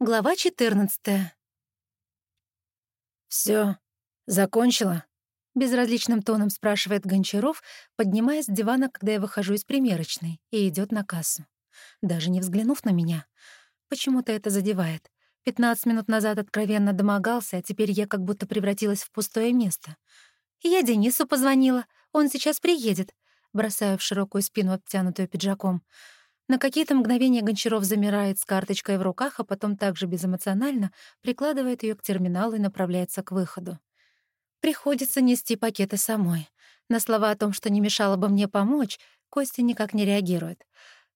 Глава 14. Все, закончила?» — безразличным тоном спрашивает Гончаров, поднимаясь с дивана, когда я выхожу из примерочной, и идет на кассу. Даже не взглянув на меня. Почему-то это задевает. 15 минут назад откровенно домогался, а теперь я как будто превратилась в пустое место. Я Денису позвонила, он сейчас приедет. Бросаю в широкую спину, обтянутую пиджаком. На какие-то мгновения Гончаров замирает с карточкой в руках, а потом также безэмоционально прикладывает ее к терминалу и направляется к выходу. Приходится нести пакеты самой. На слова о том, что не мешало бы мне помочь, Костя никак не реагирует.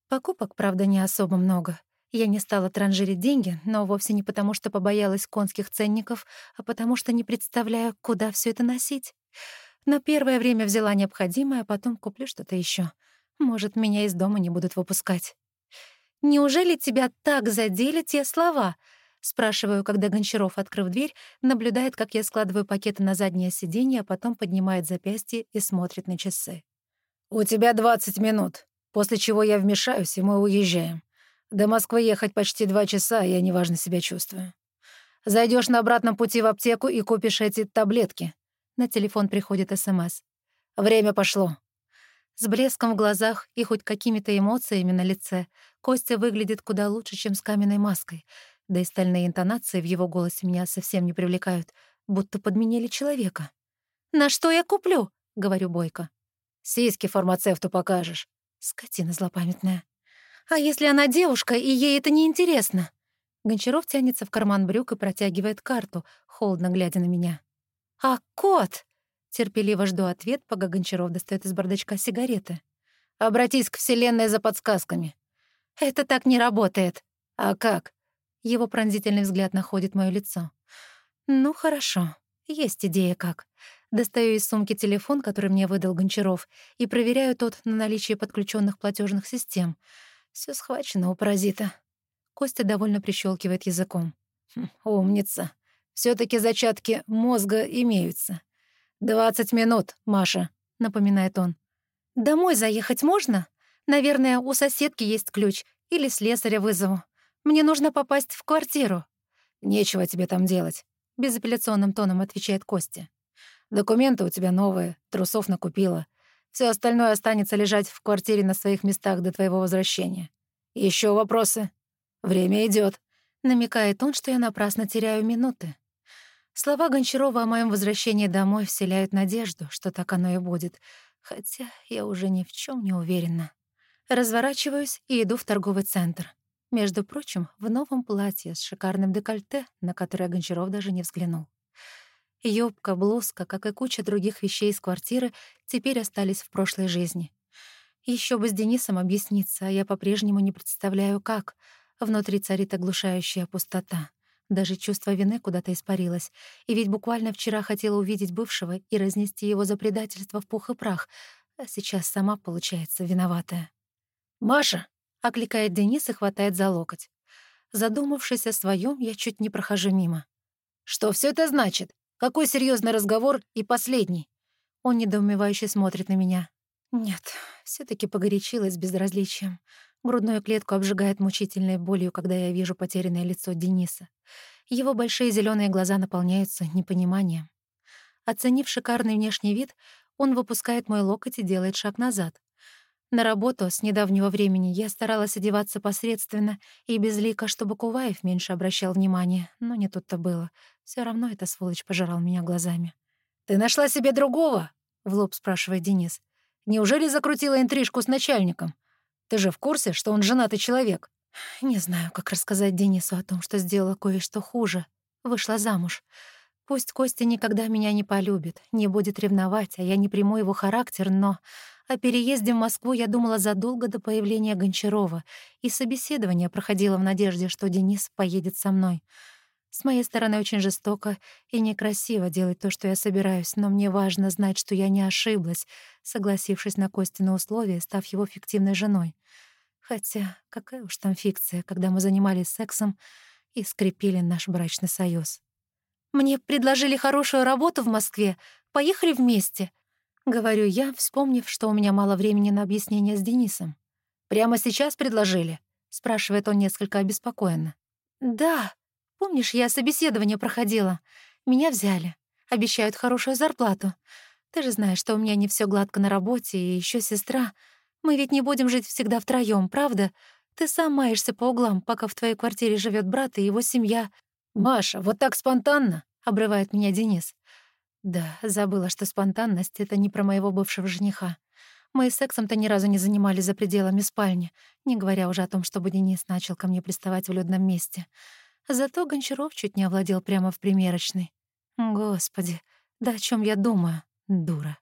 Покупок, правда, не особо много. Я не стала транжирить деньги, но вовсе не потому, что побоялась конских ценников, а потому что не представляю, куда все это носить. На первое время взяла необходимое, а потом куплю что-то еще. Может, меня из дома не будут выпускать. «Неужели тебя так задели те слова?» Спрашиваю, когда Гончаров, открыв дверь, наблюдает, как я складываю пакеты на заднее сиденье, а потом поднимает запястье и смотрит на часы. «У тебя 20 минут, после чего я вмешаюсь, и мы уезжаем. До Москвы ехать почти два часа, я неважно себя чувствую. Зайдешь на обратном пути в аптеку и купишь эти таблетки». На телефон приходит СМС. «Время пошло. С блеском в глазах и хоть какими-то эмоциями на лице Костя выглядит куда лучше, чем с каменной маской. Да и стальные интонации в его голосе меня совсем не привлекают, будто подменили человека. «На что я куплю?» — говорю Бойко. «Сиськи фармацевту покажешь». Скотина злопамятная. «А если она девушка, и ей это неинтересно?» Гончаров тянется в карман брюк и протягивает карту, холодно глядя на меня. «А кот?» Терпеливо жду ответ, пока Гончаров достает из бардачка сигареты. «Обратись к Вселенной за подсказками». «Это так не работает». «А как?» Его пронзительный взгляд находит моё лицо. «Ну, хорошо. Есть идея как». Достаю из сумки телефон, который мне выдал Гончаров, и проверяю тот на наличие подключенных платежных систем. Все схвачено у паразита. Костя довольно прищелкивает языком. Хм, «Умница. все таки зачатки мозга имеются. «Двадцать минут, Маша», — напоминает он. «Домой заехать можно? Наверное, у соседки есть ключ. Или слесаря вызову. Мне нужно попасть в квартиру». «Нечего тебе там делать», — безапелляционным тоном отвечает Костя. «Документы у тебя новые, трусов накупила. Все остальное останется лежать в квартире на своих местах до твоего возвращения. Еще вопросы? Время идет. Намекает он, что я напрасно теряю минуты. Слова Гончарова о моем возвращении домой вселяют надежду, что так оно и будет, хотя я уже ни в чем не уверена. Разворачиваюсь и иду в торговый центр. Между прочим, в новом платье с шикарным декольте, на которое Гончаров даже не взглянул. Юбка, блузка, как и куча других вещей из квартиры, теперь остались в прошлой жизни. Еще бы с Денисом объясниться, а я по-прежнему не представляю, как. Внутри царит оглушающая пустота. Даже чувство вины куда-то испарилось. И ведь буквально вчера хотела увидеть бывшего и разнести его за предательство в пух и прах, а сейчас сама, получается, виноватая. «Маша!» — окликает Денис и хватает за локоть. Задумавшись о своем, я чуть не прохожу мимо. «Что все это значит? Какой серьезный разговор и последний?» Он недоумевающе смотрит на меня. Нет, все таки погорячилась безразличием. Грудную клетку обжигает мучительной болью, когда я вижу потерянное лицо Дениса. Его большие зеленые глаза наполняются непониманием. Оценив шикарный внешний вид, он выпускает мой локоть и делает шаг назад. На работу с недавнего времени я старалась одеваться посредственно и безлико, чтобы Куваев меньше обращал внимание, но не тут-то было. Все равно эта сволочь пожирал меня глазами. «Ты нашла себе другого?» — в лоб спрашивает Денис. «Неужели закрутила интрижку с начальником? Ты же в курсе, что он женатый человек?» Не знаю, как рассказать Денису о том, что сделала кое-что хуже. Вышла замуж. Пусть Костя никогда меня не полюбит, не будет ревновать, а я не приму его характер, но о переезде в Москву я думала задолго до появления Гончарова, и собеседование проходило в надежде, что Денис поедет со мной. С моей стороны очень жестоко и некрасиво делать то, что я собираюсь, но мне важно знать, что я не ошиблась, согласившись на Костины условия, став его фиктивной женой. Хотя какая уж там фикция, когда мы занимались сексом и скрепили наш брачный союз. «Мне предложили хорошую работу в Москве. Поехали вместе», — говорю я, вспомнив, что у меня мало времени на объяснение с Денисом. «Прямо сейчас предложили?» — спрашивает он несколько обеспокоенно. «Да. Помнишь, я собеседование проходила? Меня взяли. Обещают хорошую зарплату. Ты же знаешь, что у меня не все гладко на работе, и еще сестра. Мы ведь не будем жить всегда втроем, правда? Ты сам маешься по углам, пока в твоей квартире живет брат и его семья. «Маша, вот так спонтанно?» — обрывает меня Денис. Да, забыла, что спонтанность — это не про моего бывшего жениха. Мы сексом-то ни разу не занимались за пределами спальни, не говоря уже о том, чтобы Денис начал ко мне приставать в людном месте. Зато Гончаров чуть не овладел прямо в примерочной. Господи, да о чем я думаю, дура.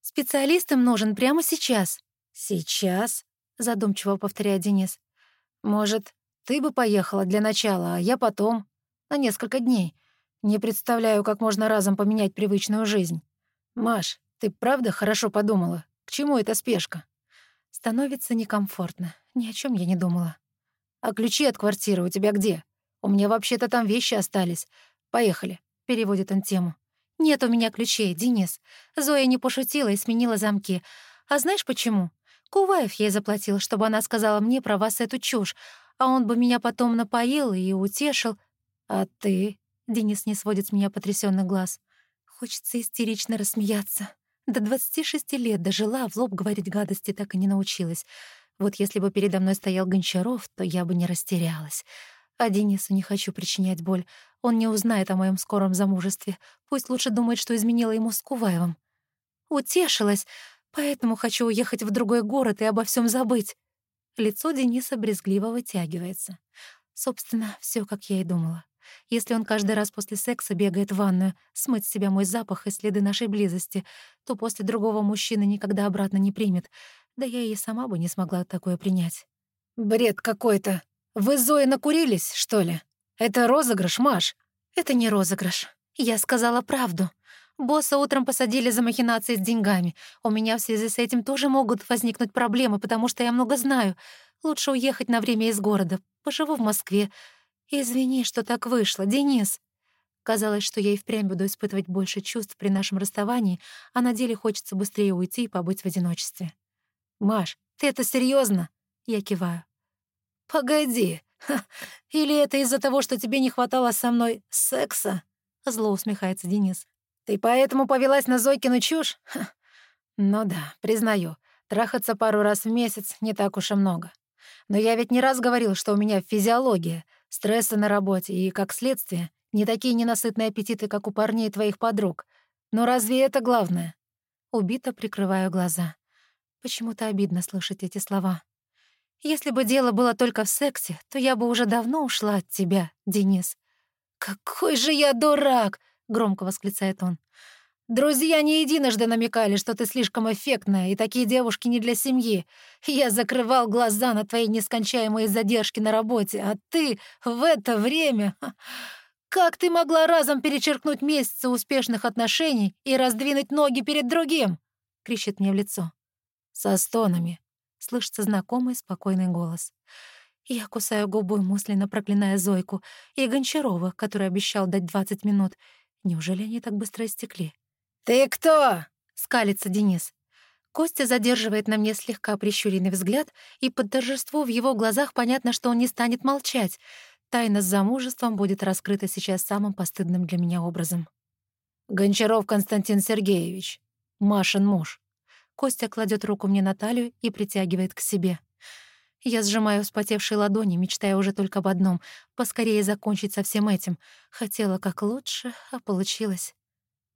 Специалистам нужен прямо сейчас. Сейчас? Задумчиво повторяет Денис. Может, ты бы поехала для начала, а я потом, на несколько дней. Не представляю, как можно разом поменять привычную жизнь. Маш, ты правда хорошо подумала? К чему эта спешка? Становится некомфортно. Ни о чем я не думала. А ключи от квартиры у тебя где? У меня вообще-то там вещи остались. Поехали. Переводит он тему. Нет у меня ключей, Денис. Зоя не пошутила и сменила замки. А знаешь почему? Куваев ей заплатил, чтобы она сказала мне про вас эту чушь, а он бы меня потом напоил и утешил. А ты? Денис не сводит с меня потрясённых глаз. Хочется истерично рассмеяться. До 26 лет дожила, в лоб говорить гадости так и не научилась. Вот если бы передо мной стоял Гончаров, то я бы не растерялась. А Денису не хочу причинять боль. Он не узнает о моем скором замужестве. Пусть лучше думает, что изменила ему с Куваевым. Утешилась, поэтому хочу уехать в другой город и обо всем забыть. Лицо Дениса брезгливо вытягивается. Собственно, все, как я и думала. Если он каждый раз после секса бегает в ванную, смыть с себя мой запах и следы нашей близости, то после другого мужчины никогда обратно не примет. Да я и сама бы не смогла такое принять. «Бред какой-то. Вы Зоей накурились, что ли? Это розыгрыш, Маш?» «Это не розыгрыш. Я сказала правду. Босса утром посадили за махинации с деньгами. У меня в связи с этим тоже могут возникнуть проблемы, потому что я много знаю. Лучше уехать на время из города. Поживу в Москве. «Извини, что так вышло, Денис». Казалось, что я и впрямь буду испытывать больше чувств при нашем расставании, а на деле хочется быстрее уйти и побыть в одиночестве. «Маш, ты это серьезно? Я киваю. «Погоди. Ха. Или это из-за того, что тебе не хватало со мной секса?» Зло усмехается Денис. «Ты поэтому повелась на Зойкину чушь?» Ха. «Ну да, признаю, трахаться пару раз в месяц не так уж и много. Но я ведь не раз говорил, что у меня физиология, стрессы на работе и, как следствие, не такие ненасытные аппетиты, как у парней твоих подруг. Но разве это главное? Убито прикрываю глаза. Почему-то обидно слышать эти слова. Если бы дело было только в сексе, то я бы уже давно ушла от тебя, Денис. «Какой же я дурак!» — громко восклицает он. Друзья не единожды намекали, что ты слишком эффектная, и такие девушки не для семьи. Я закрывал глаза на твои нескончаемые задержки на работе, а ты в это время... Как ты могла разом перечеркнуть месяцы успешных отношений и раздвинуть ноги перед другим?» — кричит мне в лицо. Со стонами. Слышится знакомый спокойный голос. Я кусаю губу, мысленно проклиная Зойку и Гончарова, который обещал дать 20 минут. Неужели они так быстро истекли? «Ты кто?» — скалится Денис. Костя задерживает на мне слегка прищуренный взгляд, и под торжество в его глазах понятно, что он не станет молчать. Тайна с замужеством будет раскрыта сейчас самым постыдным для меня образом. «Гончаров Константин Сергеевич, Машин муж». Костя кладет руку мне на талию и притягивает к себе. Я сжимаю вспотевшие ладони, мечтая уже только об одном — поскорее закончить со всем этим. Хотела как лучше, а получилось.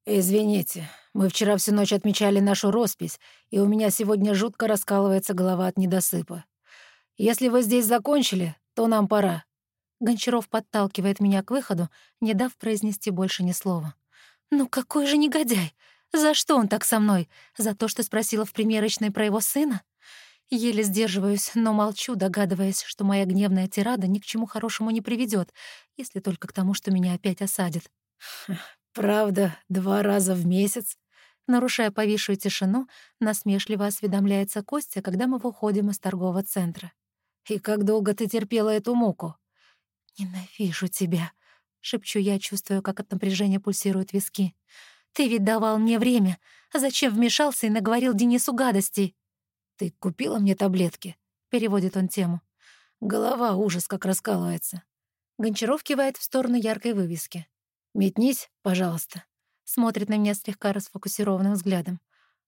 «Извините, мы вчера всю ночь отмечали нашу роспись, и у меня сегодня жутко раскалывается голова от недосыпа. Если вы здесь закончили, то нам пора». Гончаров подталкивает меня к выходу, не дав произнести больше ни слова. «Ну какой же негодяй! За что он так со мной? За то, что спросила в примерочной про его сына?» Еле сдерживаюсь, но молчу, догадываясь, что моя гневная тирада ни к чему хорошему не приведет, если только к тому, что меня опять осадят. «Правда, два раза в месяц?» Нарушая повисшую тишину, насмешливо осведомляется Костя, когда мы выходим из торгового центра. «И как долго ты терпела эту муку?» «Ненавижу тебя», — шепчу я, чувствую, как от напряжения пульсируют виски. «Ты ведь давал мне время. Зачем вмешался и наговорил Денису гадостей?» «Ты купила мне таблетки?» — переводит он тему. «Голова ужас как раскалывается. Гончаров кивает в сторону яркой вывески. «Метнись, пожалуйста». Смотрит на меня слегка расфокусированным взглядом.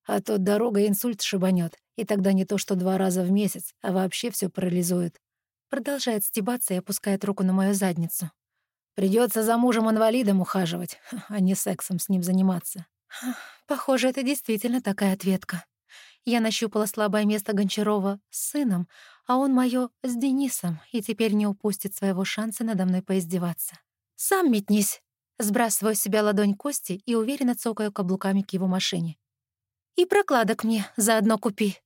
«А то дорога инсульт шибанет, и тогда не то что два раза в месяц, а вообще все парализует». Продолжает стебаться и опускает руку на мою задницу. Придется за мужем-инвалидом ухаживать, а не сексом с ним заниматься. Похоже, это действительно такая ответка. Я нащупала слабое место Гончарова с сыном, а он моё с Денисом, и теперь не упустит своего шанса надо мной поиздеваться. «Сам метнись!» Сбрасываю с себя ладонь Кости и уверенно цокаю каблуками к его машине. «И прокладок мне заодно купи!»